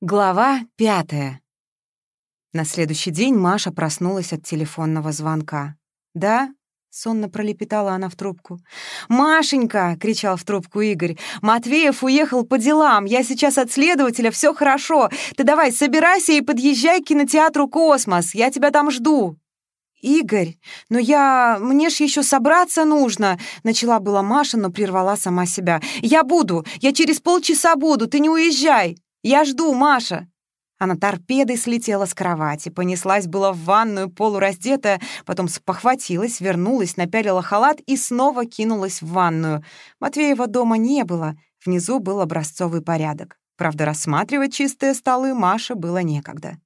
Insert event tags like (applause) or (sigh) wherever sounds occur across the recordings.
Глава пятая. На следующий день Маша проснулась от телефонного звонка. «Да?» — сонно пролепетала она в трубку. «Машенька!» — кричал в трубку Игорь. «Матвеев уехал по делам. Я сейчас от следователя, все хорошо. Ты давай собирайся и подъезжай к кинотеатру «Космос». Я тебя там жду». «Игорь, но я... Мне ж еще собраться нужно!» Начала была Маша, но прервала сама себя. «Я буду! Я через полчаса буду! Ты не уезжай!» «Я жду, Маша!» Она торпедой слетела с кровати, понеслась была в ванную полураздетая, потом спохватилась, вернулась, напялила халат и снова кинулась в ванную. Матвеева дома не было, внизу был образцовый порядок. Правда, рассматривать чистые столы Маше было некогда.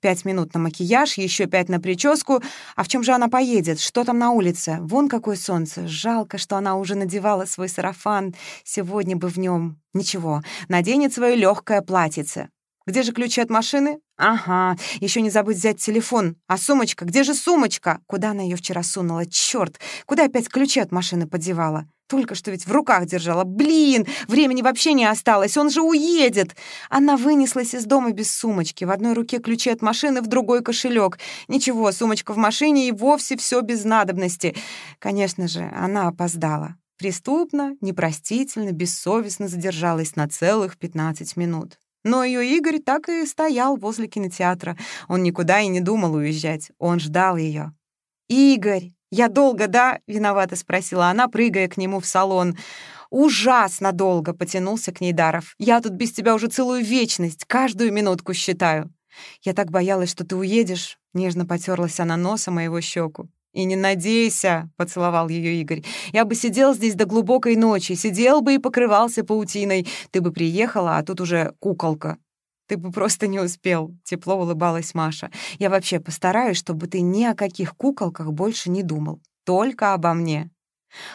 Пять минут на макияж, еще пять на прическу. А в чем же она поедет? Что там на улице? Вон какое солнце. Жалко, что она уже надевала свой сарафан. Сегодня бы в нем. Ничего, наденет свое легкое платьице. Где же ключи от машины? Ага, еще не забыть взять телефон. А сумочка? Где же сумочка? Куда она ее вчера сунула? Черт! Куда опять ключи от машины подевала? Только что ведь в руках держала. Блин, времени вообще не осталось, он же уедет. Она вынеслась из дома без сумочки. В одной руке ключи от машины, в другой кошелек. Ничего, сумочка в машине и вовсе все без надобности. Конечно же, она опоздала. Преступно, непростительно, бессовестно задержалась на целых 15 минут. Но ее Игорь так и стоял возле кинотеатра. Он никуда и не думал уезжать. Он ждал ее. «Игорь, я долго, да?» — виновато спросила она, прыгая к нему в салон. «Ужасно долго!» — потянулся к ней Даров. «Я тут без тебя уже целую вечность, каждую минутку считаю». «Я так боялась, что ты уедешь», — нежно потерлась она носом моего щеку. «И не надейся», — поцеловал ее Игорь. «Я бы сидел здесь до глубокой ночи, сидел бы и покрывался паутиной. Ты бы приехала, а тут уже куколка». «Ты бы просто не успел», — тепло улыбалась Маша. «Я вообще постараюсь, чтобы ты ни о каких куколках больше не думал. Только обо мне».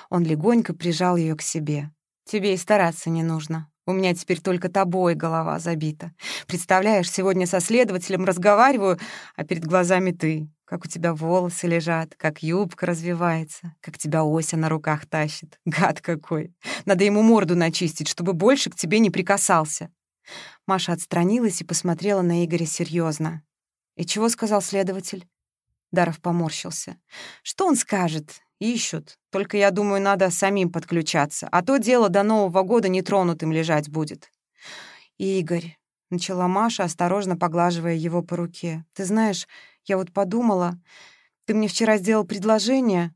Он легонько прижал ее к себе. «Тебе и стараться не нужно. У меня теперь только тобой голова забита. Представляешь, сегодня со следователем разговариваю, а перед глазами ты как у тебя волосы лежат, как юбка развивается, как тебя Ося на руках тащит. Гад какой! Надо ему морду начистить, чтобы больше к тебе не прикасался». Маша отстранилась и посмотрела на Игоря серьезно. «И чего сказал следователь?» Даров поморщился. «Что он скажет? Ищут. Только, я думаю, надо самим подключаться, а то дело до Нового года нетронутым лежать будет». «Игорь», — начала Маша, осторожно поглаживая его по руке, «ты знаешь, я вот подумала, ты мне вчера сделал предложение.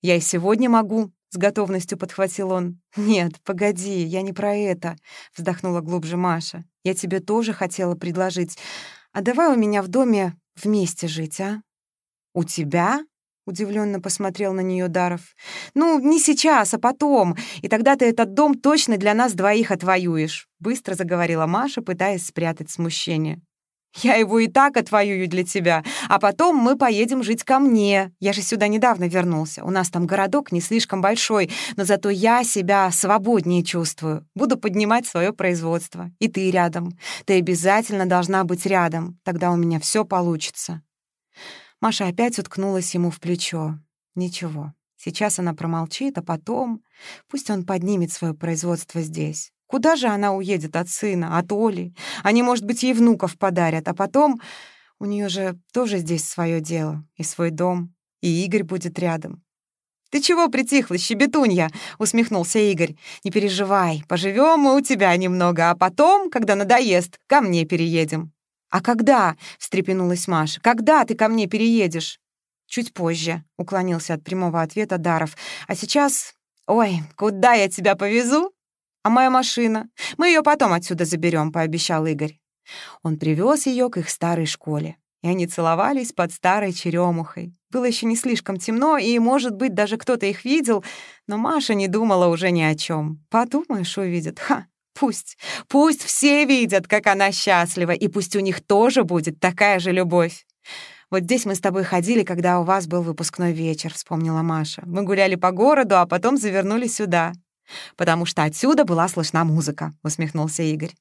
Я и сегодня могу, с готовностью подхватил он. «Нет, погоди, я не про это», — вздохнула глубже Маша. «Я тебе тоже хотела предложить. А давай у меня в доме вместе жить, а?» «У тебя?» — удивленно посмотрел на нее Даров. «Ну, не сейчас, а потом. И тогда ты этот дом точно для нас двоих отвоюешь», — быстро заговорила Маша, пытаясь спрятать смущение. Я его и так отвоюю для тебя, а потом мы поедем жить ко мне. Я же сюда недавно вернулся. У нас там городок не слишком большой, но зато я себя свободнее чувствую. Буду поднимать свое производство. И ты рядом. Ты обязательно должна быть рядом. Тогда у меня все получится». Маша опять уткнулась ему в плечо. «Ничего, сейчас она промолчит, а потом... Пусть он поднимет свое производство здесь. Куда же она уедет от сына, от Оли? Они, может быть, ей внуков подарят, а потом... У нее же тоже здесь свое дело и свой дом, и Игорь будет рядом. «Ты чего притихла, щебетунья?» — усмехнулся Игорь. «Не переживай, поживем мы у тебя немного, а потом, когда надоест, ко мне переедем». «А когда?» — встрепенулась Маша. «Когда ты ко мне переедешь?» «Чуть позже», — уклонился от прямого ответа Даров. «А сейчас... Ой, куда я тебя повезу?» «А моя машина? Мы ее потом отсюда заберем», — пообещал Игорь. Он привез ее к их старой школе, и они целовались под старой черемухой. Было еще не слишком темно, и, может быть, даже кто-то их видел, но Маша не думала уже ни о чем. Подумаешь, увидят. Ха, пусть. Пусть все видят, как она счастлива, и пусть у них тоже будет такая же любовь. «Вот здесь мы с тобой ходили, когда у вас был выпускной вечер», — вспомнила Маша. «Мы гуляли по городу, а потом завернули сюда. «Потому что отсюда была слышна музыка», — усмехнулся Игорь.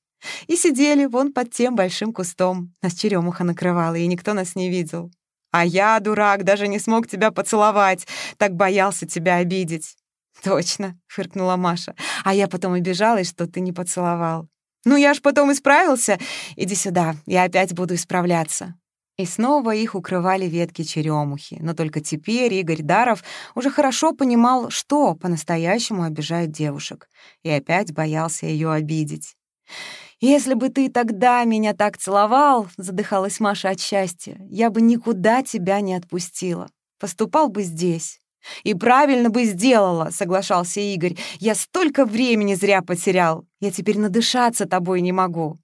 «И сидели вон под тем большим кустом. Нас черемуха накрывала, и никто нас не видел. А я, дурак, даже не смог тебя поцеловать, так боялся тебя обидеть». «Точно», — фыркнула Маша. «А я потом обижалась, что ты не поцеловал». «Ну я ж потом исправился. Иди сюда, я опять буду исправляться». И снова их укрывали ветки черемухи, но только теперь Игорь Даров уже хорошо понимал, что по-настоящему обижает девушек, и опять боялся ее обидеть. «Если бы ты тогда меня так целовал», — задыхалась Маша от счастья, «я бы никуда тебя не отпустила. Поступал бы здесь». «И правильно бы сделала», — соглашался Игорь. «Я столько времени зря потерял. Я теперь надышаться тобой не могу».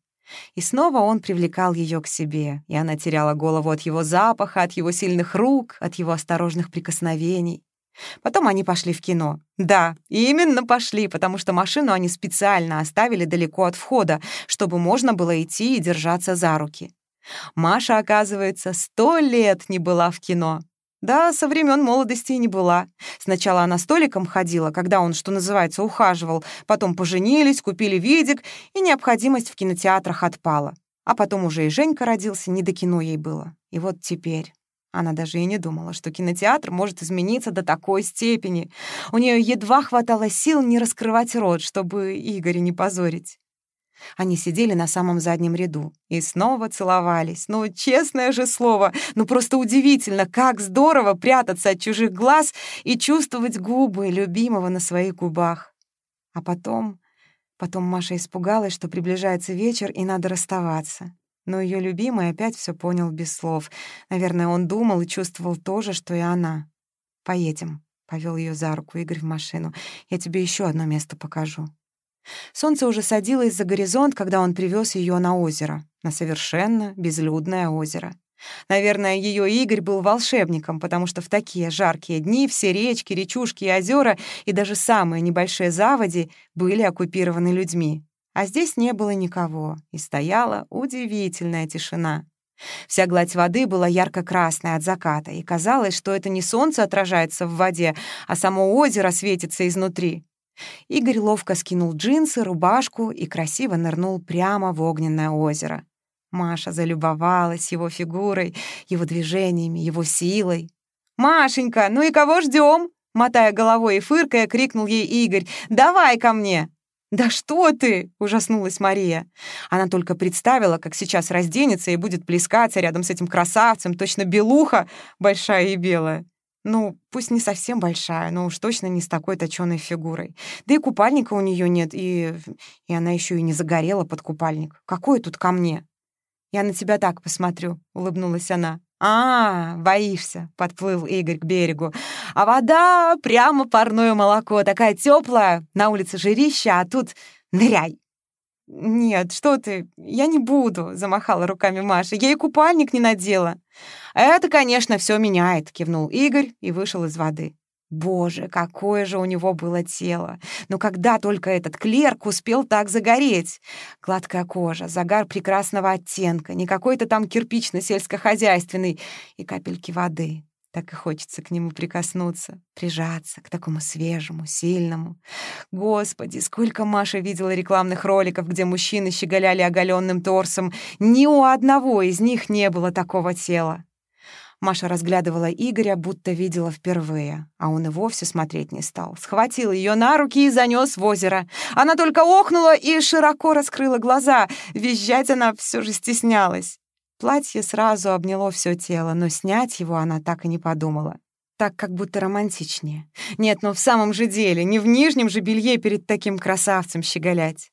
И снова он привлекал ее к себе, и она теряла голову от его запаха, от его сильных рук, от его осторожных прикосновений. Потом они пошли в кино. Да, именно пошли, потому что машину они специально оставили далеко от входа, чтобы можно было идти и держаться за руки. Маша, оказывается, сто лет не была в кино. Да, со времен молодости и не была. Сначала она столиком ходила, когда он, что называется, ухаживал, потом поженились, купили видик, и необходимость в кинотеатрах отпала. А потом уже и Женька родился, не до кино ей было. И вот теперь... Она даже и не думала, что кинотеатр может измениться до такой степени. У нее едва хватало сил не раскрывать рот, чтобы Игоря не позорить. Они сидели на самом заднем ряду и снова целовались. Ну, честное же слово, ну просто удивительно, как здорово прятаться от чужих глаз и чувствовать губы любимого на своих губах. А потом... Потом Маша испугалась, что приближается вечер и надо расставаться. Но ее любимый опять все понял без слов. Наверное, он думал и чувствовал то же, что и она. «Поедем», — повел ее за руку Игорь в машину. «Я тебе еще одно место покажу». Солнце уже садилось за горизонт, когда он привез ее на озеро, на совершенно безлюдное озеро. Наверное, ее Игорь был волшебником, потому что в такие жаркие дни все речки, речушки и озера и даже самые небольшие заводи были оккупированы людьми. А здесь не было никого, и стояла удивительная тишина. Вся гладь воды была ярко-красной от заката, и казалось, что это не солнце отражается в воде, а само озеро светится изнутри. Игорь ловко скинул джинсы, рубашку и красиво нырнул прямо в огненное озеро. Маша залюбовалась его фигурой, его движениями, его силой. «Машенька, ну и кого ждем? Мотая головой и фыркая, крикнул ей Игорь. «Давай ко мне!» «Да что ты!» — ужаснулась Мария. Она только представила, как сейчас разденется и будет плескаться рядом с этим красавцем, точно белуха, большая и белая. Ну, пусть не совсем большая, но уж точно не с такой точёной фигурой. Да и купальника у нее нет, и... и она еще и не загорела под купальник. Какой тут ко мне? «Я на тебя так посмотрю», — улыбнулась она. «А, боишься», — подплыл Игорь к берегу. «А вода прямо парное молоко, такая теплая, на улице жирища, а тут ныряй». «Нет, что ты, я не буду», — замахала руками Маша. «Я и купальник не надела». «Это, конечно, все меняет», — кивнул Игорь и вышел из воды. Боже, какое же у него было тело! Но когда только этот клерк успел так загореть? Гладкая кожа, загар прекрасного оттенка, не какой-то там кирпично-сельскохозяйственный и капельки воды. Так и хочется к нему прикоснуться, прижаться к такому свежему, сильному. Господи, сколько Маша видела рекламных роликов, где мужчины щеголяли оголенным торсом. Ни у одного из них не было такого тела. Маша разглядывала Игоря, будто видела впервые, а он и вовсе смотреть не стал. Схватил ее на руки и занес в озеро. Она только охнула и широко раскрыла глаза. Визжать она все же стеснялась. Платье сразу обняло все тело, но снять его она так и не подумала. Так как будто романтичнее. Нет, но в самом же деле, не в нижнем же белье перед таким красавцем щеголять.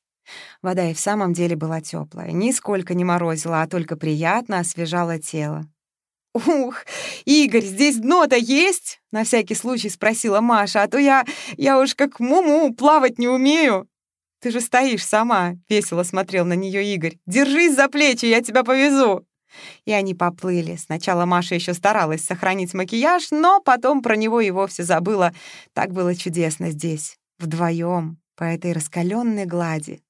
Вода и в самом деле была теплая, нисколько не морозила, а только приятно освежала тело. «Ух, Игорь, здесь дно-то есть?» — на всякий случай спросила Маша, «а то я, я уж как муму плавать не умею». «Ты же стоишь сама», — весело смотрел на нее Игорь. «Держись за плечи, я тебя повезу». И они поплыли. Сначала Маша еще старалась сохранить макияж, но потом про него и вовсе забыла. Так было чудесно здесь, вдвоем по этой раскаленной глади.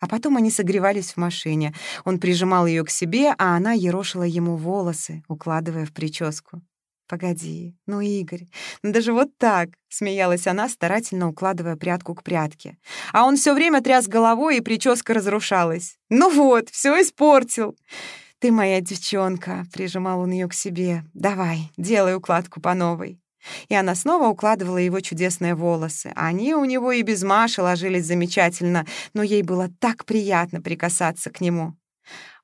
А потом они согревались в машине. Он прижимал ее к себе, а она ерошила ему волосы, укладывая в прическу. «Погоди, ну, Игорь, ну даже вот так!» — смеялась она, старательно укладывая прядку к прядке. А он все время тряс головой, и прическа разрушалась. «Ну вот, все испортил!» «Ты моя девчонка!» — прижимал он ее к себе. «Давай, делай укладку по новой». И она снова укладывала его чудесные волосы. Они у него и без Маши ложились замечательно, но ей было так приятно прикасаться к нему.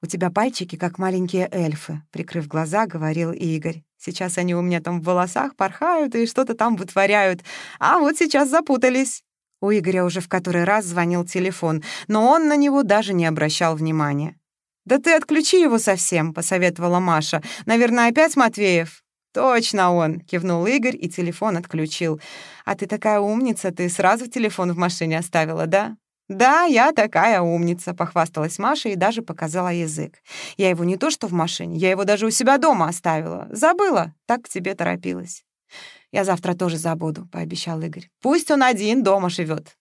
«У тебя пальчики, как маленькие эльфы», — прикрыв глаза, говорил Игорь. «Сейчас они у меня там в волосах порхают и что-то там вытворяют, а вот сейчас запутались». У Игоря уже в который раз звонил телефон, но он на него даже не обращал внимания. «Да ты отключи его совсем», — посоветовала Маша. «Наверное, опять Матвеев?» «Точно он!» — кивнул Игорь и телефон отключил. «А ты такая умница, ты сразу телефон в машине оставила, да?» «Да, я такая умница», — похвасталась Маша и даже показала язык. «Я его не то что в машине, я его даже у себя дома оставила. Забыла, так к тебе торопилась». «Я завтра тоже забуду», — пообещал Игорь. «Пусть он один дома живет.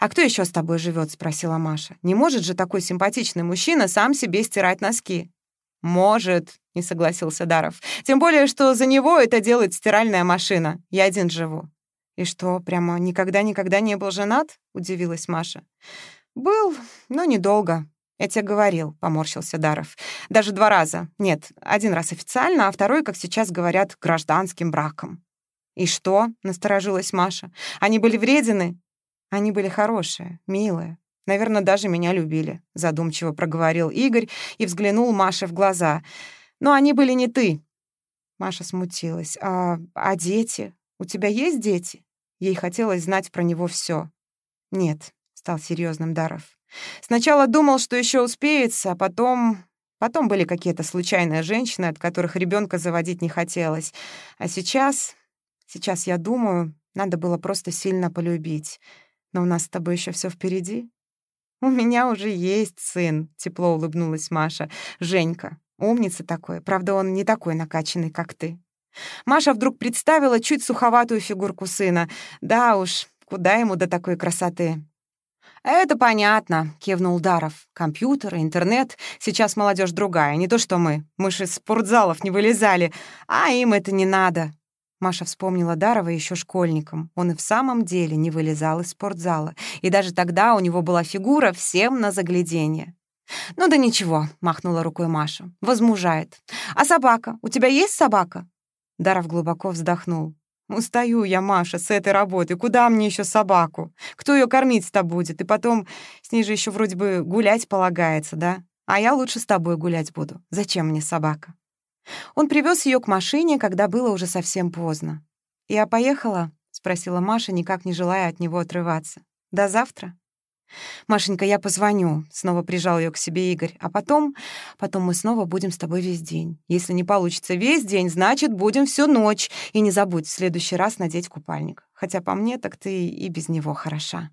«А кто еще с тобой живет? спросила Маша. «Не может же такой симпатичный мужчина сам себе стирать носки?» «Может», — не согласился Даров. «Тем более, что за него это делает стиральная машина. Я один живу». «И что, прямо никогда-никогда не был женат?» — удивилась Маша. «Был, но недолго. Я тебе говорил», — поморщился Даров. «Даже два раза. Нет, один раз официально, а второй, как сейчас говорят, гражданским браком». «И что?» — насторожилась Маша. «Они были вредины?» «Они были хорошие, милые. Наверное, даже меня любили», — задумчиво проговорил Игорь и взглянул Маше в глаза. «Но они были не ты». Маша смутилась. «А, а дети? У тебя есть дети?» Ей хотелось знать про него все. «Нет», — стал серьезным Даров. «Сначала думал, что еще успеется, а потом... Потом были какие-то случайные женщины, от которых ребенка заводить не хотелось. А сейчас... Сейчас я думаю, надо было просто сильно полюбить. Но у нас с тобой еще все впереди. «У меня уже есть сын», — тепло улыбнулась Маша. «Женька. Умница такой. Правда, он не такой накачанный, как ты». Маша вдруг представила чуть суховатую фигурку сына. Да уж, куда ему до такой красоты? «Это понятно», — кивнул Даров. «Компьютер, интернет. Сейчас молодежь другая, не то что мы. Мы же из спортзалов не вылезали. А им это не надо. Маша вспомнила Дарова еще школьником. Он и в самом деле не вылезал из спортзала. И даже тогда у него была фигура всем на загляденье. «Ну да ничего», — махнула рукой Маша. «Возмужает. А собака? У тебя есть собака?» Даров глубоко вздохнул. «Устаю я, Маша, с этой работы. Куда мне еще собаку? Кто ее кормить-то будет? И потом, с ней же еще вроде бы гулять полагается, да? А я лучше с тобой гулять буду. Зачем мне собака?» Он привез ее к машине, когда было уже совсем поздно. «Я поехала?» — спросила Маша, никак не желая от него отрываться. «До завтра?» «Машенька, я позвоню», — снова прижал ее к себе Игорь. «А потом... потом мы снова будем с тобой весь день. Если не получится весь день, значит, будем всю ночь. И не забудь в следующий раз надеть купальник. Хотя по мне, так ты и без него хороша».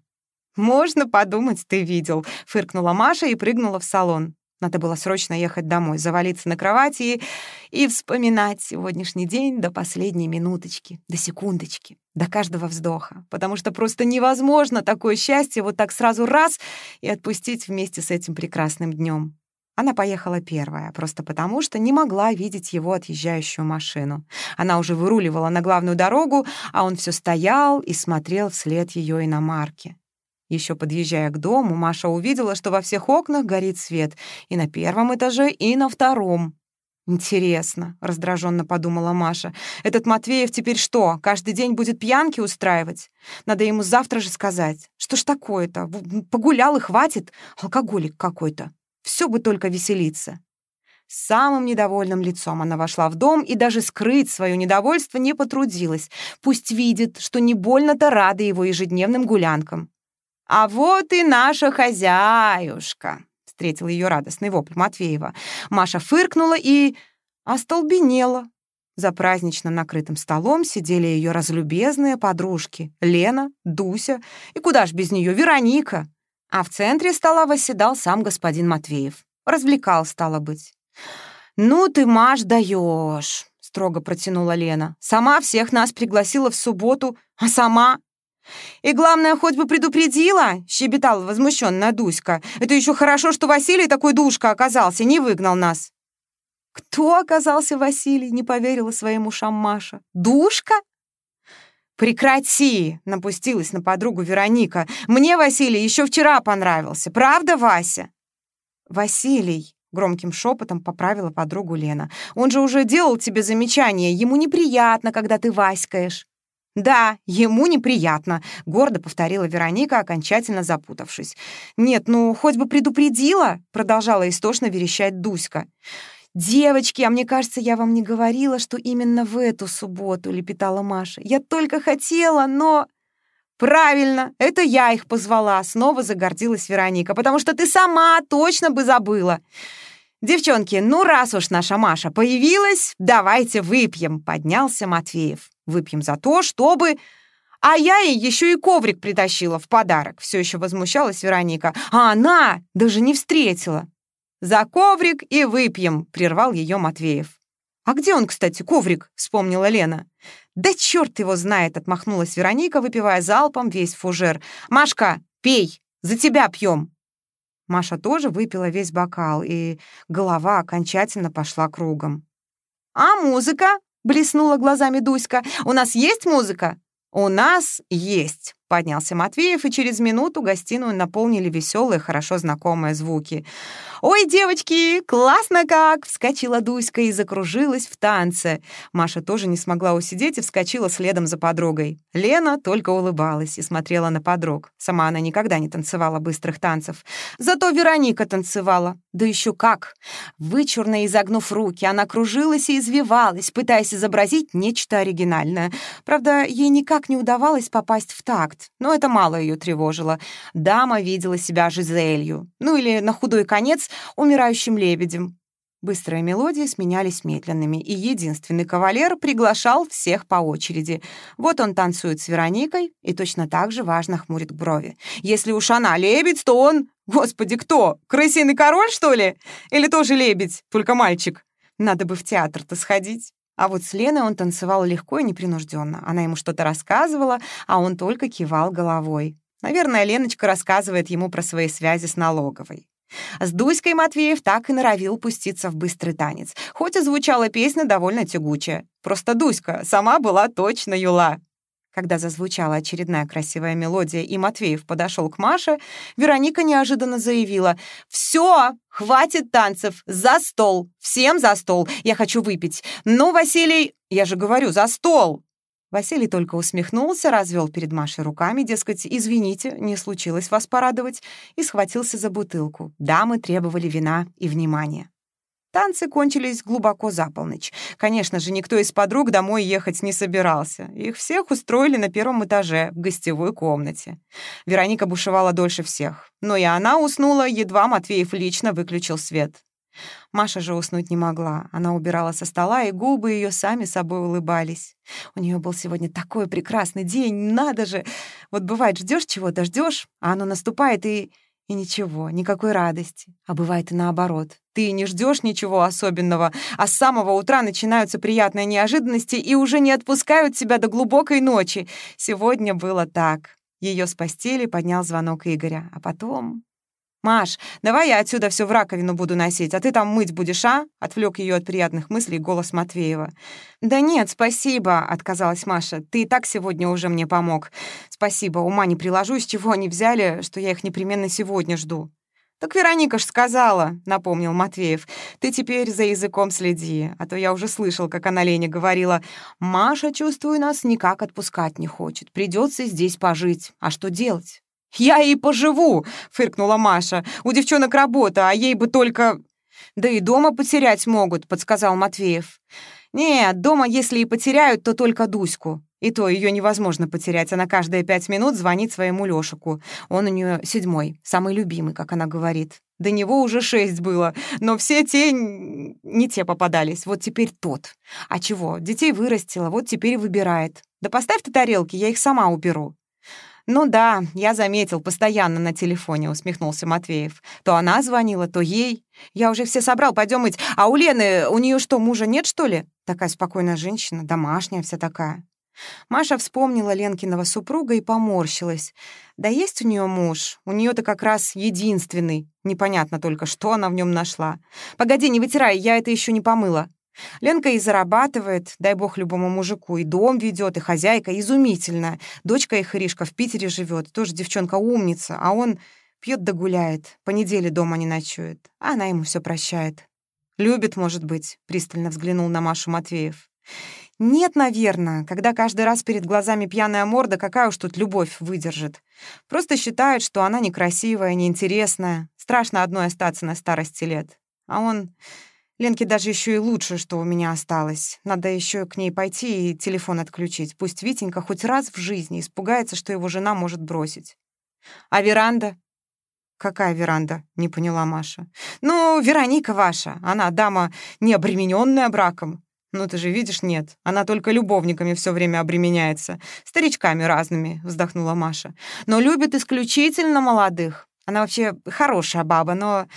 «Можно подумать, ты видел», — фыркнула Маша и прыгнула в салон. Надо было срочно ехать домой, завалиться на кровати и, и вспоминать сегодняшний день до последней минуточки, до секундочки, до каждого вздоха. Потому что просто невозможно такое счастье вот так сразу раз и отпустить вместе с этим прекрасным днем. Она поехала первая, просто потому что не могла видеть его отъезжающую машину. Она уже выруливала на главную дорогу, а он все стоял и смотрел вслед ее иномарки. Еще подъезжая к дому, Маша увидела, что во всех окнах горит свет, и на первом этаже, и на втором. «Интересно», — раздраженно подумала Маша, «этот Матвеев теперь что, каждый день будет пьянки устраивать? Надо ему завтра же сказать. Что ж такое-то? Погулял и хватит? Алкоголик какой-то. Все бы только веселиться». С самым недовольным лицом она вошла в дом и даже скрыть свое недовольство не потрудилась. Пусть видит, что не больно-то рада его ежедневным гулянкам. «А вот и наша хозяюшка!» — встретил ее радостный вопль Матвеева. Маша фыркнула и остолбенела. За празднично накрытым столом сидели ее разлюбезные подружки — Лена, Дуся и куда ж без нее Вероника. А в центре стола восседал сам господин Матвеев. Развлекал, стало быть. «Ну ты, Маш, даешь!» — строго протянула Лена. «Сама всех нас пригласила в субботу, а сама «И главное, хоть бы предупредила!» — щебетала возмущенная Дуська. «Это еще хорошо, что Василий такой душка оказался, не выгнал нас!» «Кто оказался Василий?» — не поверила своим ушам Маша. «Душка?» «Прекрати!» — напустилась на подругу Вероника. «Мне Василий еще вчера понравился. Правда, Вася?» «Василий!» — Громким шепотом поправила подругу Лена. «Он же уже делал тебе замечание. Ему неприятно, когда ты васькаешь». «Да, ему неприятно», — гордо повторила Вероника, окончательно запутавшись. «Нет, ну, хоть бы предупредила», — продолжала истошно верещать Дуська. «Девочки, а мне кажется, я вам не говорила, что именно в эту субботу», — лепетала Маша. «Я только хотела, но...» «Правильно, это я их позвала», — снова загордилась Вероника, «потому что ты сама точно бы забыла». «Девчонки, ну раз уж наша Маша появилась, давайте выпьем», — поднялся Матвеев. «Выпьем за то, чтобы...» «А я ей еще и коврик притащила в подарок», — все еще возмущалась Вероника. «А она даже не встретила». «За коврик и выпьем», — прервал ее Матвеев. «А где он, кстати, коврик?» — вспомнила Лена. «Да черт его знает!» — отмахнулась Вероника, выпивая залпом весь фужер. «Машка, пей! За тебя пьем!» Маша тоже выпила весь бокал, и голова окончательно пошла кругом. «А музыка?» — блеснула глазами Дуська. «У нас есть музыка?» «У нас есть!» — поднялся Матвеев, и через минуту гостиную наполнили веселые, хорошо знакомые звуки. «Ой, девочки, классно как!» — вскочила Дуська и закружилась в танце. Маша тоже не смогла усидеть и вскочила следом за подругой. Лена только улыбалась и смотрела на подруг. Сама она никогда не танцевала быстрых танцев. Зато Вероника танцевала. Да еще как! Вычурно изогнув руки, она кружилась и извивалась, пытаясь изобразить нечто оригинальное. Правда, ей никак не удавалось попасть в такт, но это мало ее тревожило. Дама видела себя Жизелью. Ну или, на худой конец, умирающим лебедем. Быстрые мелодии сменялись медленными, и единственный кавалер приглашал всех по очереди. Вот он танцует с Вероникой и точно так же важно хмурит брови. Если уж она лебедь, то он... Господи, кто? Крысиный король, что ли? Или тоже лебедь, только мальчик? Надо бы в театр-то сходить. А вот с Леной он танцевал легко и непринужденно. Она ему что-то рассказывала, а он только кивал головой. Наверное, Леночка рассказывает ему про свои связи с налоговой. С Дуськой Матвеев так и норовил пуститься в быстрый танец, хоть и звучала песня довольно тягучая. Просто Дуська сама была точно юла. Когда зазвучала очередная красивая мелодия, и Матвеев подошел к Маше, Вероника неожиданно заявила «Все, хватит танцев, за стол, всем за стол, я хочу выпить. Ну, Василий, я же говорю, за стол!» Василий только усмехнулся, развел перед Машей руками, дескать, «Извините, не случилось вас порадовать», и схватился за бутылку. Дамы требовали вина и внимания. Танцы кончились глубоко за полночь. Конечно же, никто из подруг домой ехать не собирался. Их всех устроили на первом этаже, в гостевой комнате. Вероника бушевала дольше всех. Но и она уснула, едва Матвеев лично выключил свет. Маша же уснуть не могла. Она убирала со стола, и губы ее сами собой улыбались. У нее был сегодня такой прекрасный день, надо же! Вот бывает, ждешь чего-то, ждешь, а оно наступает, и... И ничего, никакой радости. А бывает и наоборот. Ты не ждешь ничего особенного, а с самого утра начинаются приятные неожиданности и уже не отпускают тебя до глубокой ночи. Сегодня было так. Ее с постели поднял звонок Игоря, а потом... «Маш, давай я отсюда все в раковину буду носить, а ты там мыть будешь, а?» — отвлек ее от приятных мыслей голос Матвеева. «Да нет, спасибо», — отказалась Маша. «Ты и так сегодня уже мне помог. Спасибо, ума не приложу, с чего они взяли, что я их непременно сегодня жду». «Так Вероника ж сказала», — напомнил Матвеев. «Ты теперь за языком следи, а то я уже слышал, как она Лене говорила. Маша, чувствую, нас никак отпускать не хочет. Придется здесь пожить. А что делать?» «Я и поживу!» — фыркнула Маша. «У девчонок работа, а ей бы только...» «Да и дома потерять могут», — подсказал Матвеев. «Нет, дома, если и потеряют, то только Дуську. И то ее невозможно потерять. Она каждые пять минут звонит своему Лешику. Он у нее седьмой, самый любимый, как она говорит. До него уже шесть было, но все те не те попадались. Вот теперь тот. А чего? Детей вырастила, вот теперь выбирает. Да поставь ты тарелки, я их сама уберу. «Ну да, я заметил, постоянно на телефоне», — усмехнулся Матвеев. «То она звонила, то ей. Я уже все собрал, пойдем мыть. А у Лены, у нее что, мужа нет, что ли? Такая спокойная женщина, домашняя вся такая». Маша вспомнила Ленкиного супруга и поморщилась. Да есть у нее муж, у нее то как раз единственный. Непонятно только, что она в нем нашла. «Погоди, не вытирай, я это еще не помыла». Ленка и зарабатывает, дай бог любому мужику, и дом ведет, и хозяйка изумительная. Дочка их Иришка в Питере живет, тоже девчонка умница, а он Пьет да гуляет, по неделе дома не ночует, а она ему все прощает. «Любит, может быть», — пристально взглянул на Машу Матвеев. «Нет, наверное, когда каждый раз перед глазами пьяная морда, какая уж тут любовь выдержит. Просто считает, что она некрасивая, неинтересная. Страшно одной остаться на старости лет. А он... Ленке даже еще и лучше, что у меня осталось. Надо еще к ней пойти и телефон отключить. Пусть Витенька хоть раз в жизни испугается, что его жена может бросить. А веранда? «Какая веранда?» — не поняла Маша. «Ну, Вероника ваша. Она дама, не обремененная браком. «Ну ты же видишь, нет. Она только любовниками все время обременяется. Старичками разными», — вздохнула Маша. «Но любит исключительно молодых. Она вообще хорошая баба, но...»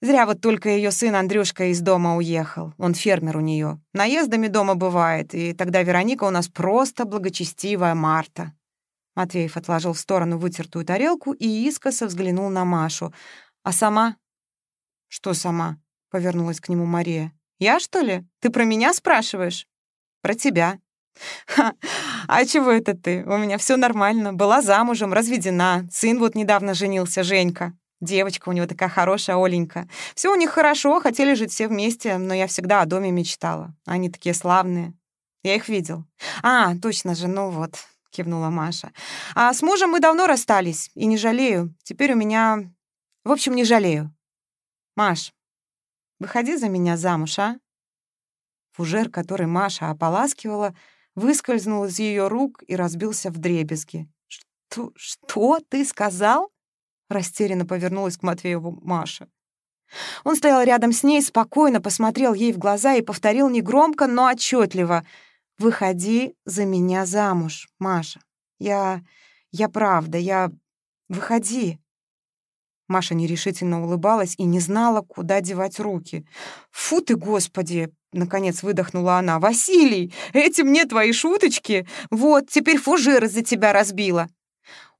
Зря вот только ее сын Андрюшка из дома уехал. Он фермер у нее. Наездами дома бывает, и тогда Вероника у нас просто благочестивая Марта. Матвеев отложил в сторону вытертую тарелку и искоса взглянул на Машу. «А сама?» «Что сама?» — повернулась к нему Мария. «Я, что ли? Ты про меня спрашиваешь?» «Про тебя». «Ха, а чего это ты? У меня все нормально. Была замужем, разведена. Сын вот недавно женился, Женька. Девочка у него такая хорошая, Оленька. Все у них хорошо, хотели жить все вместе, но я всегда о доме мечтала. Они такие славные. Я их видел. А, точно же, ну вот, кивнула Маша. А с мужем мы давно расстались, и не жалею. Теперь у меня... В общем, не жалею. Маш, Выходи за меня замуж, а?» Фужер, который Маша ополаскивала, выскользнул из ее рук и разбился в дребезги. «Что, что ты сказал?» Растерянно повернулась к Матвееву Маша. Он стоял рядом с ней, спокойно посмотрел ей в глаза и повторил негромко, но отчетливо. «Выходи за меня замуж, Маша. Я... я правда, я... Выходи». Маша нерешительно улыбалась и не знала, куда девать руки. «Фу ты, Господи!» — наконец выдохнула она. «Василий, эти мне твои шуточки? Вот, теперь фужер из-за тебя разбила!»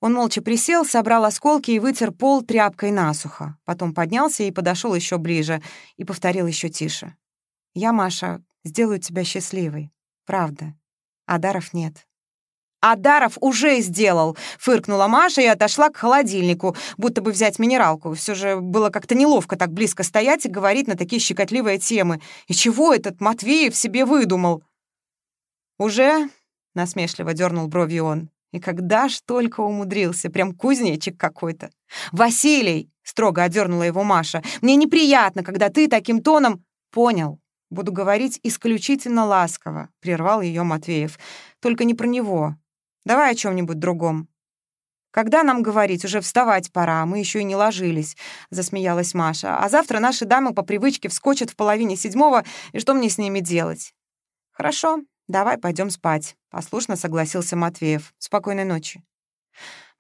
Он молча присел, собрал осколки и вытер пол тряпкой насухо. Потом поднялся и подошел еще ближе и повторил еще тише. «Я, Маша, сделаю тебя счастливой. Правда. А даров нет. «Адаров уже сделал!» — фыркнула Маша и отошла к холодильнику, будто бы взять минералку. Все же было как-то неловко так близко стоять и говорить на такие щекотливые темы. И чего этот Матвеев себе выдумал? «Уже?» — насмешливо дернул брови он. И когда ж только умудрился, прям кузнечик какой-то. «Василий!» — строго одернула его Маша. «Мне неприятно, когда ты таким тоном...» «Понял. Буду говорить исключительно ласково», — прервал ее Матвеев. «Только не про него. Давай о чем-нибудь другом». «Когда нам говорить? Уже вставать пора, мы еще и не ложились», — засмеялась Маша. «А завтра наши дамы по привычке вскочат в половине седьмого, и что мне с ними делать?» «Хорошо, давай пойдем спать», — послушно согласился Матвеев. «Спокойной ночи».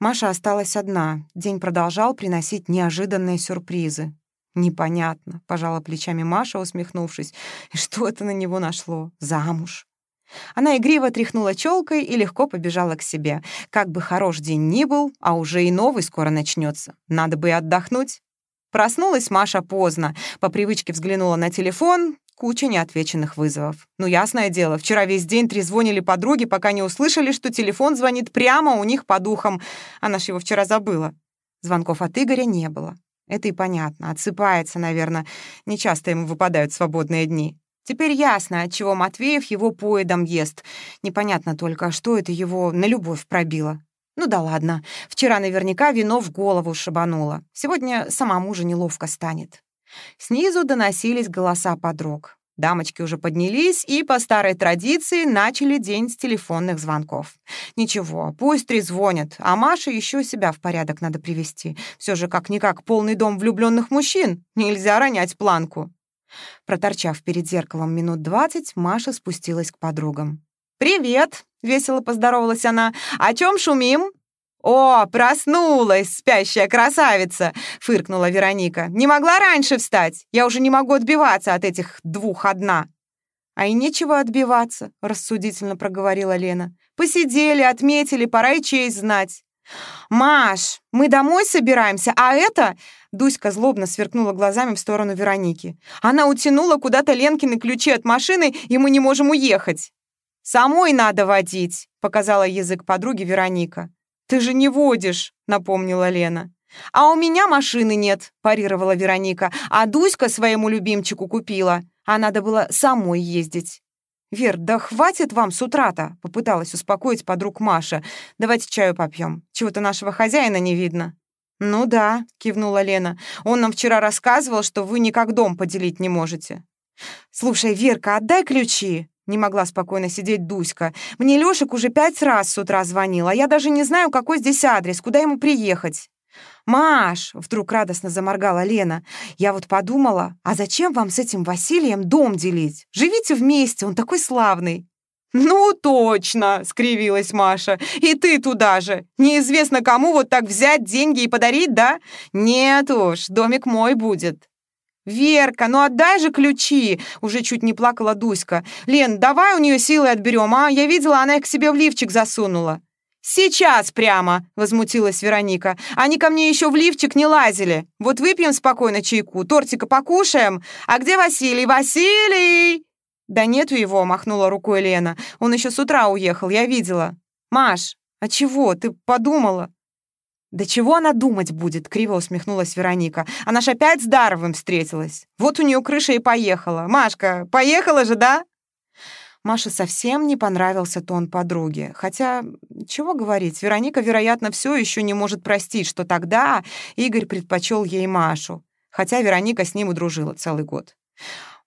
Маша осталась одна. День продолжал приносить неожиданные сюрпризы. «Непонятно», — пожала плечами Маша, усмехнувшись. «И что это на него нашло? Замуж?» Она игриво тряхнула челкой и легко побежала к себе. Как бы хорош день ни был, а уже и новый скоро начнется. Надо бы и отдохнуть. Проснулась Маша поздно. По привычке взглянула на телефон. Куча неотвеченных вызовов. Ну, ясное дело, вчера весь день трезвонили подруги, пока не услышали, что телефон звонит прямо у них по духам. Она ж его вчера забыла. Звонков от Игоря не было. Это и понятно. Отсыпается, наверное. Нечасто ему выпадают свободные дни. Теперь ясно, отчего Матвеев его поедом ест. Непонятно только, что это его на любовь пробило. Ну да ладно, вчера наверняка вино в голову шибануло. Сегодня самому же неловко станет. Снизу доносились голоса подруг. Дамочки уже поднялись и, по старой традиции, начали день с телефонных звонков. Ничего, пусть трезвонят, а Маше еще себя в порядок надо привести. Все же как-никак полный дом влюбленных мужчин. Нельзя ронять планку. Проторчав перед зеркалом минут двадцать, Маша спустилась к подругам. «Привет!» — весело поздоровалась она. «О чем шумим?» «О, проснулась, спящая красавица!» — фыркнула Вероника. «Не могла раньше встать? Я уже не могу отбиваться от этих двух одна». «А и нечего отбиваться», — рассудительно проговорила Лена. «Посидели, отметили, пора и честь знать». «Маш, мы домой собираемся, а это...» Дуська злобно сверкнула глазами в сторону Вероники. «Она утянула куда-то Ленкины ключи от машины, и мы не можем уехать». «Самой надо водить», — показала язык подруги Вероника. «Ты же не водишь», — напомнила Лена. «А у меня машины нет», — парировала Вероника. «А Дуська своему любимчику купила, а надо было самой ездить». «Вер, да хватит вам с утра-то!» — попыталась успокоить подруг Маша. «Давайте чаю попьем. Чего-то нашего хозяина не видно». «Ну да», — кивнула Лена. «Он нам вчера рассказывал, что вы никак дом поделить не можете». «Слушай, Верка, отдай ключи!» Не могла спокойно сидеть Дуська. «Мне Лёшик уже пять раз с утра звонил, а я даже не знаю, какой здесь адрес, куда ему приехать». «Маш!» — вдруг радостно заморгала Лена. «Я вот подумала, а зачем вам с этим Василием дом делить? Живите вместе, он такой славный». «Ну, точно!» — скривилась Маша. «И ты туда же! Неизвестно, кому вот так взять деньги и подарить, да? Нет уж, домик мой будет!» «Верка, ну отдай же ключи!» — уже чуть не плакала Дуська. «Лен, давай у нее силы отберем, а? Я видела, она их к себе в лифчик засунула». «Сейчас прямо!» — возмутилась Вероника. «Они ко мне еще в лифчик не лазили. Вот выпьем спокойно чайку, тортика покушаем. А где Василий? Василий!» «Да нету его!» — махнула рукой Лена. «Он еще с утра уехал, я видела». «Маш, а чего? Ты подумала?» «Да чего она думать будет?» — криво усмехнулась Вероника. «Она ж опять с Даровым встретилась. Вот у нее крыша и поехала. Машка, поехала же, да?» Маше совсем не понравился тон подруги. Хотя, чего говорить, Вероника, вероятно, все еще не может простить, что тогда Игорь предпочел ей Машу. Хотя Вероника с ним и дружила целый год.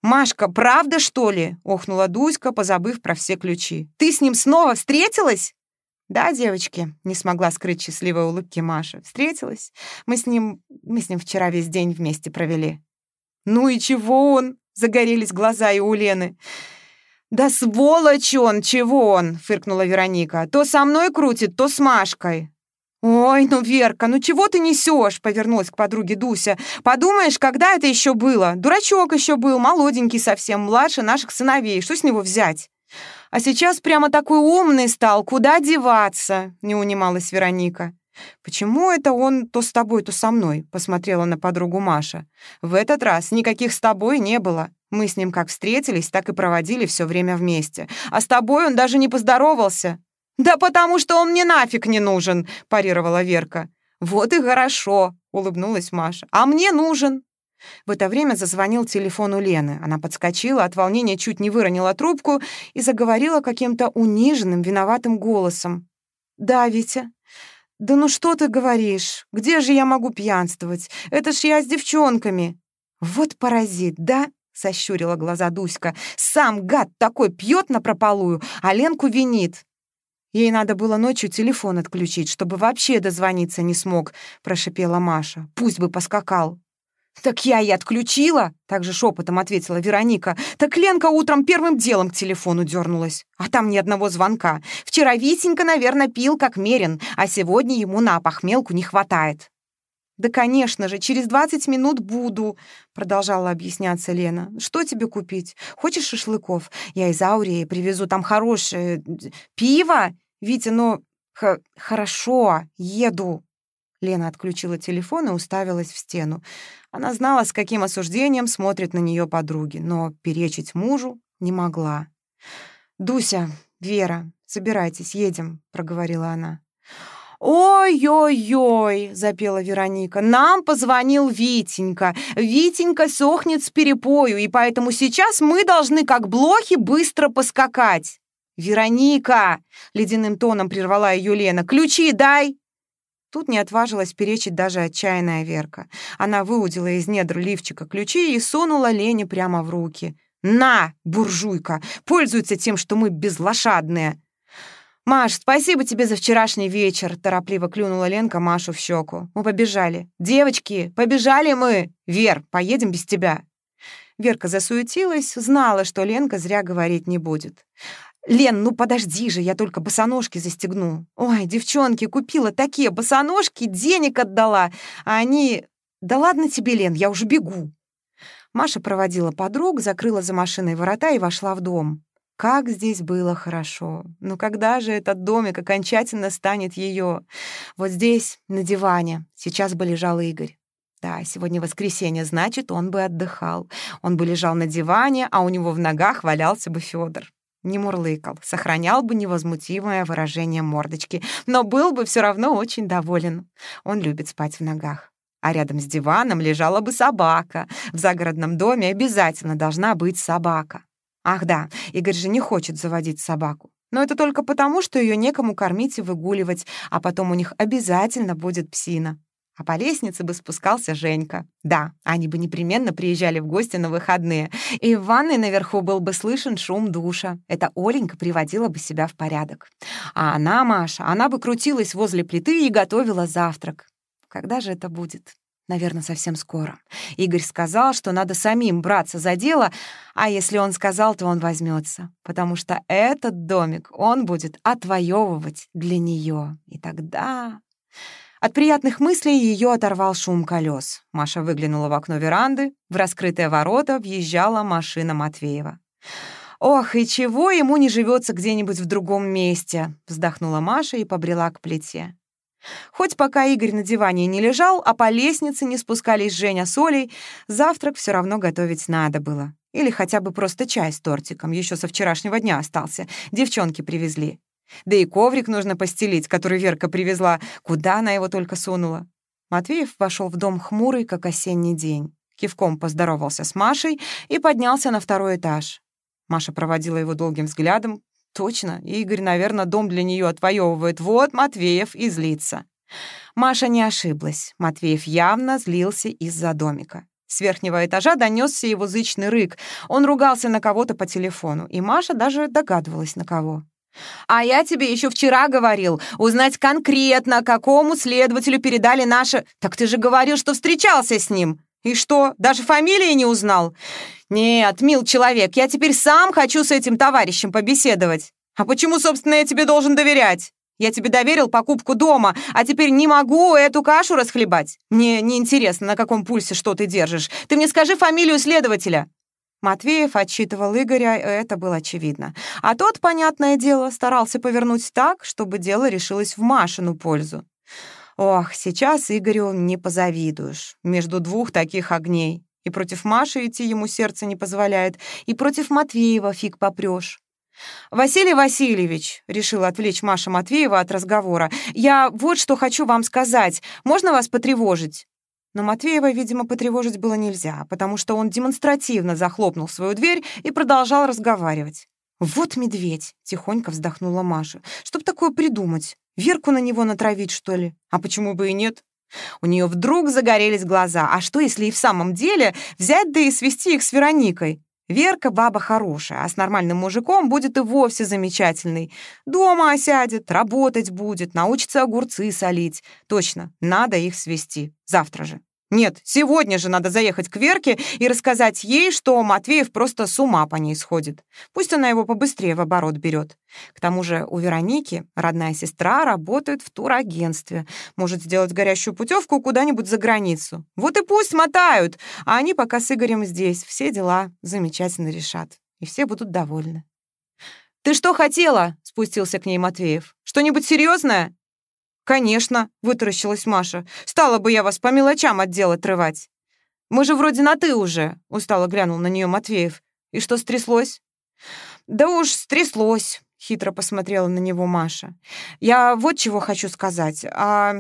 «Машка, правда, что ли?» — охнула Дуська, позабыв про все ключи. «Ты с ним снова встретилась?» «Да, девочки», — не смогла скрыть счастливой улыбки Маша. «Встретилась. Мы с ним... мы с ним вчера весь день вместе провели». «Ну и чего он?» — загорелись глаза и у Лены. «Да сволочь он, чего он?» — фыркнула Вероника. «То со мной крутит, то с Машкой». «Ой, ну, Верка, ну чего ты несешь?» — повернулась к подруге Дуся. «Подумаешь, когда это еще было? Дурачок еще был, молоденький совсем, младше наших сыновей. Что с него взять?» А сейчас прямо такой умный стал, куда деваться?» — не унималась Вероника. «Почему это он то с тобой, то со мной?» — посмотрела на подругу Маша. «В этот раз никаких с тобой не было. Мы с ним как встретились, так и проводили все время вместе. А с тобой он даже не поздоровался». «Да потому что он мне нафиг не нужен», — парировала Верка. «Вот и хорошо», — улыбнулась Маша. «А мне нужен». В это время зазвонил телефон у Лены. Она подскочила, от волнения чуть не выронила трубку и заговорила каким-то униженным, виноватым голосом. «Да, Витя. Да ну что ты говоришь? Где же я могу пьянствовать? Это ж я с девчонками». «Вот паразит, да?» — сощурила глаза Дуська. «Сам гад такой пьет напропалую, а Ленку винит». «Ей надо было ночью телефон отключить, чтобы вообще дозвониться не смог», — прошипела Маша. «Пусть бы поскакал». «Так я и отключила!» — также шепотом ответила Вероника. «Так Ленка утром первым делом к телефону дернулась. А там ни одного звонка. Вчера Витенька, наверное, пил как мерен, а сегодня ему на похмелку не хватает». «Да, конечно же, через двадцать минут буду», — продолжала объясняться Лена. «Что тебе купить? Хочешь шашлыков? Я из Аурии привезу, там хорошее... Пиво? Витя, ну... Хорошо, еду». Лена отключила телефон и уставилась в стену. Она знала, с каким осуждением смотрят на нее подруги, но перечить мужу не могла. «Дуся, Вера, собирайтесь, едем», — проговорила она. «Ой-ой-ой!» — запела Вероника. «Нам позвонил Витенька. Витенька сохнет с перепою, и поэтому сейчас мы должны, как блохи, быстро поскакать». «Вероника!» — ледяным тоном прервала ее Лена. «Ключи дай!» Тут не отважилась перечить даже отчаянная Верка. Она выудила из недр лифчика ключи и сунула Лене прямо в руки. «На, буржуйка! Пользуется тем, что мы безлошадные!» «Маш, спасибо тебе за вчерашний вечер», — торопливо клюнула Ленка Машу в щеку. «Мы побежали. Девочки, побежали мы! Вер, поедем без тебя!» Верка засуетилась, знала, что Ленка зря говорить не будет. «Лен, ну подожди же, я только босоножки застегну. Ой, девчонки, купила такие босоножки, денег отдала, а они... Да ладно тебе, Лен, я уже бегу». Маша проводила подруг, закрыла за машиной ворота и вошла в дом. Как здесь было хорошо. Но когда же этот домик окончательно станет ее? Вот здесь, на диване, сейчас бы лежал Игорь. Да, сегодня воскресенье, значит, он бы отдыхал. Он бы лежал на диване, а у него в ногах валялся бы Федор. Не мурлыкал, сохранял бы невозмутимое выражение мордочки, но был бы все равно очень доволен. Он любит спать в ногах. А рядом с диваном лежала бы собака. В загородном доме обязательно должна быть собака. Ах да, Игорь же не хочет заводить собаку. Но это только потому, что ее некому кормить и выгуливать, а потом у них обязательно будет псина. А по лестнице бы спускался Женька. Да, они бы непременно приезжали в гости на выходные. И в ванной наверху был бы слышен шум душа. Это Оленька приводила бы себя в порядок. А она, Маша, она бы крутилась возле плиты и готовила завтрак. Когда же это будет? Наверное, совсем скоро. Игорь сказал, что надо самим браться за дело, а если он сказал, то он возьмется, потому что этот домик он будет отвоевывать для нее. И тогда... От приятных мыслей ее оторвал шум колес. Маша выглянула в окно веранды. В раскрытые ворота въезжала машина Матвеева. «Ох, и чего ему не живется где-нибудь в другом месте?» вздохнула Маша и побрела к плите. Хоть пока Игорь на диване не лежал, а по лестнице не спускались Женя с Олей, завтрак все равно готовить надо было. Или хотя бы просто чай с тортиком, еще со вчерашнего дня остался. Девчонки привезли. Да и коврик нужно постелить, который Верка привезла. Куда она его только сунула? Матвеев вошел в дом хмурый, как осенний день. Кивком поздоровался с Машей и поднялся на второй этаж. Маша проводила его долгим взглядом, Точно, Игорь, наверное, дом для нее отвоевывает. Вот Матвеев и злится. Маша не ошиблась. Матвеев явно злился из-за домика. С верхнего этажа донесся его зычный рык. Он ругался на кого-то по телефону, и Маша даже догадывалась, на кого. «А я тебе еще вчера говорил, узнать конкретно, какому следователю передали наши...» «Так ты же говорил, что встречался с ним!» «И что, даже фамилии не узнал?» «Нет, мил человек, я теперь сам хочу с этим товарищем побеседовать. А почему, собственно, я тебе должен доверять? Я тебе доверил покупку дома, а теперь не могу эту кашу расхлебать. Мне неинтересно, на каком пульсе что ты держишь. Ты мне скажи фамилию следователя». Матвеев отчитывал Игоря, это было очевидно. А тот, понятное дело, старался повернуть так, чтобы дело решилось в Машину пользу. Ох, сейчас Игорю не позавидуешь. Между двух таких огней. И против Маши идти ему сердце не позволяет, и против Матвеева фиг попрёшь. «Василий Васильевич», — решил отвлечь Маша Матвеева от разговора, «я вот что хочу вам сказать. Можно вас потревожить?» Но Матвеева, видимо, потревожить было нельзя, потому что он демонстративно захлопнул свою дверь и продолжал разговаривать. «Вот медведь!» — тихонько вздохнула Маша. «Чтоб такое придумать? Верку на него натравить, что ли? А почему бы и нет? У нее вдруг загорелись глаза. А что, если и в самом деле взять да и свести их с Вероникой? Верка баба хорошая, а с нормальным мужиком будет и вовсе замечательный. Дома осядет, работать будет, научится огурцы солить. Точно, надо их свести. Завтра же. Нет, сегодня же надо заехать к Верке и рассказать ей, что Матвеев просто с ума по ней сходит. Пусть она его побыстрее в оборот берет. К тому же у Вероники родная сестра работает в турагентстве. Может сделать горящую путевку куда-нибудь за границу. Вот и пусть мотают, а они пока с Игорем здесь все дела замечательно решат. И все будут довольны. «Ты что хотела?» — спустился к ней Матвеев. «Что-нибудь серьезное? «Конечно», — вытаращилась Маша. «Стала бы я вас по мелочам от дел отрывать». «Мы же вроде на «ты» уже», — устало глянул на нее Матвеев. «И что стряслось?» «Да уж, стряслось», — хитро посмотрела на него Маша. «Я вот чего хочу сказать. А,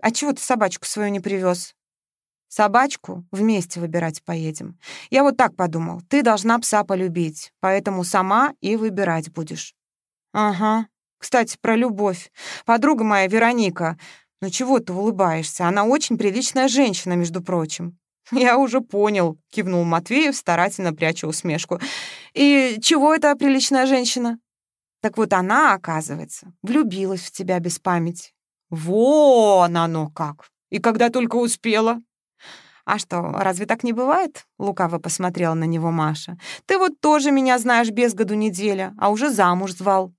а чего ты собачку свою не привез? Собачку вместе выбирать поедем. Я вот так подумал. Ты должна пса полюбить, поэтому сама и выбирать будешь. Ага, кстати, про любовь. Подруга моя Вероника. Ну чего ты улыбаешься? Она очень приличная женщина, между прочим. (laughs) «Я уже понял», — кивнул Матвеев, старательно пряча усмешку. «И чего эта приличная женщина?» «Так вот она, оказывается, влюбилась в тебя без памяти». «Вон оно как! И когда только успела!» «А что, разве так не бывает?» — лукаво посмотрела на него Маша. «Ты вот тоже меня знаешь без году неделя, а уже замуж звал.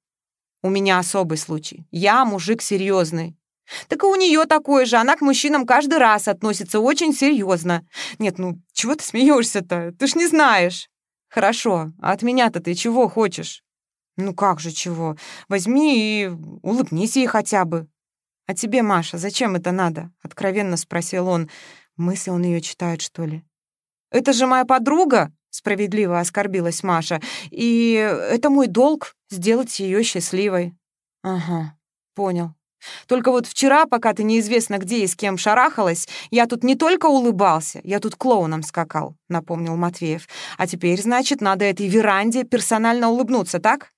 У меня особый случай. Я мужик серьезный. Так и у нее такое же. Она к мужчинам каждый раз относится очень серьезно. Нет, ну чего ты смеешься-то? Ты ж не знаешь. Хорошо, а от меня-то ты чего хочешь? Ну как же чего? Возьми и улыбнись ей хотя бы. А тебе, Маша, зачем это надо? Откровенно спросил он. Мысли он ее читает, что ли? Это же моя подруга, справедливо оскорбилась Маша. И это мой долг. Сделать ее счастливой. Ага, понял. Только вот вчера, пока ты неизвестно где и с кем шарахалась, я тут не только улыбался, я тут клоуном скакал, напомнил Матвеев. А теперь, значит, надо этой веранде персонально улыбнуться, так?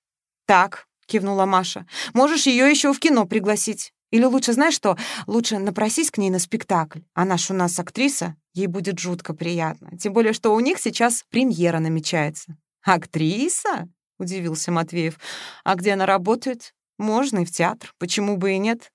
Так, кивнула Маша. Можешь ее еще в кино пригласить. Или лучше, знаешь что, лучше напросись к ней на спектакль. Она ж у нас актриса, ей будет жутко приятно. Тем более, что у них сейчас премьера намечается. «Актриса?» — удивился Матвеев. «А где она работает?» «Можно и в театр. Почему бы и нет?»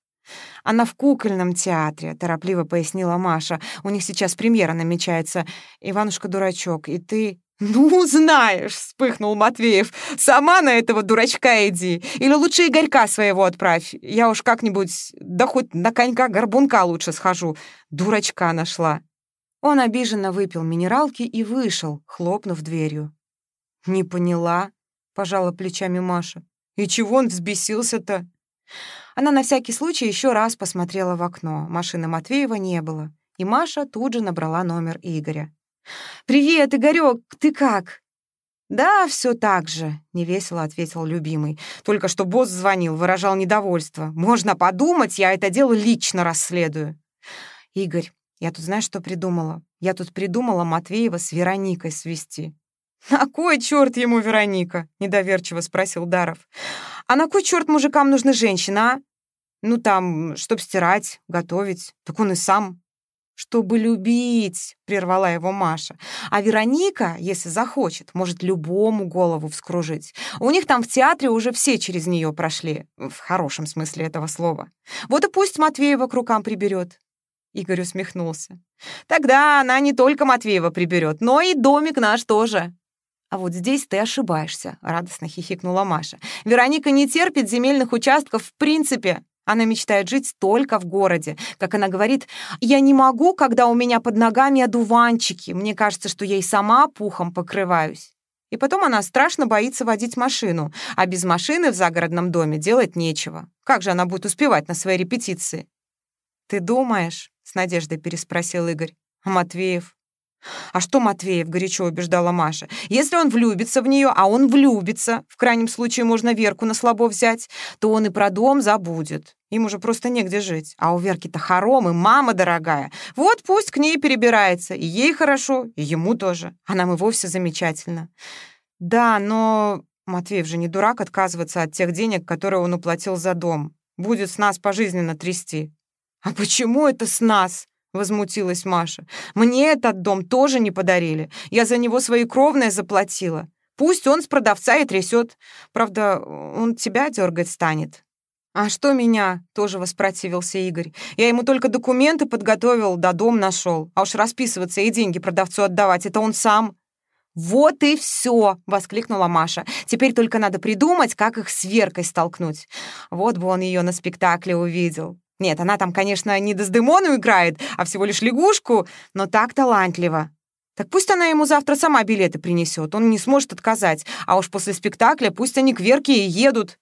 «Она в кукольном театре», — торопливо пояснила Маша. «У них сейчас премьера намечается. Иванушка-дурачок, и ты...» «Ну, знаешь», — вспыхнул Матвеев, «сама на этого дурачка иди. Или лучше Игорька своего отправь. Я уж как-нибудь, да хоть на конька-горбунка лучше схожу. Дурачка нашла». Он обиженно выпил минералки и вышел, хлопнув дверью. «Не поняла», — пожала плечами Маша. «И чего он взбесился-то?» Она на всякий случай еще раз посмотрела в окно. Машины Матвеева не было. И Маша тут же набрала номер Игоря. «Привет, Игорёк, ты как?» «Да, все так же», — невесело ответил любимый. «Только что босс звонил, выражал недовольство. Можно подумать, я это дело лично расследую». «Игорь, я тут знаешь, что придумала? Я тут придумала Матвеева с Вероникой свести». «На кой черт ему Вероника?» — недоверчиво спросил Даров. «А на кой черт мужикам нужны женщины, а? Ну там, чтоб стирать, готовить. Так он и сам «Чтобы любить», — прервала его Маша. «А Вероника, если захочет, может любому голову вскружить. У них там в театре уже все через нее прошли, в хорошем смысле этого слова. Вот и пусть Матвеева к рукам приберет». Игорь усмехнулся. «Тогда она не только Матвеева приберет, но и домик наш тоже». «А вот здесь ты ошибаешься», — радостно хихикнула Маша. «Вероника не терпит земельных участков в принципе. Она мечтает жить только в городе. Как она говорит, «Я не могу, когда у меня под ногами одуванчики. Мне кажется, что я и сама пухом покрываюсь». И потом она страшно боится водить машину, а без машины в загородном доме делать нечего. Как же она будет успевать на свои репетиции? «Ты думаешь?» — с надеждой переспросил Игорь. «А Матвеев?» «А что Матвеев?» — горячо убеждала Маша. «Если он влюбится в нее, а он влюбится, в крайнем случае можно Верку на слабо взять, то он и про дом забудет. Им уже просто негде жить. А у Верки-то хором и мама дорогая. Вот пусть к ней перебирается. И ей хорошо, и ему тоже. А нам и вовсе замечательно». «Да, но...» Матвеев же не дурак отказываться от тех денег, которые он уплатил за дом. Будет с нас пожизненно трясти. «А почему это с нас?» Возмутилась Маша. «Мне этот дом тоже не подарили. Я за него свои кровные заплатила. Пусть он с продавца и трясет. Правда, он тебя дергать станет». «А что меня?» — тоже воспротивился Игорь. «Я ему только документы подготовил, да дом нашел. А уж расписываться и деньги продавцу отдавать — это он сам». «Вот и все!» — воскликнула Маша. «Теперь только надо придумать, как их с Веркой столкнуть. Вот бы он ее на спектакле увидел. Нет, она там, конечно, не Дездемону играет, а всего лишь лягушку, но так талантливо. Так пусть она ему завтра сама билеты принесет, он не сможет отказать, а уж после спектакля пусть они к Верке и едут.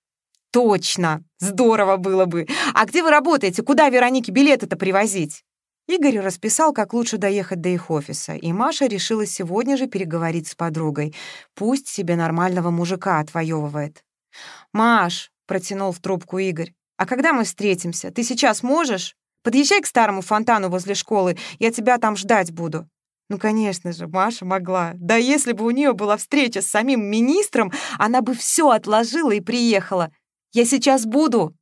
Точно! Здорово было бы! А где вы работаете? Куда Веронике билеты-то привозить? Игорь расписал, как лучше доехать до их офиса, и Маша решила сегодня же переговорить с подругой. Пусть себе нормального мужика отвоевывает. «Маш», — протянул в трубку Игорь, а когда мы встретимся? Ты сейчас можешь? Подъезжай к старому фонтану возле школы, я тебя там ждать буду». Ну, конечно же, Маша могла. Да если бы у нее была встреча с самим министром, она бы все отложила и приехала. «Я сейчас буду!»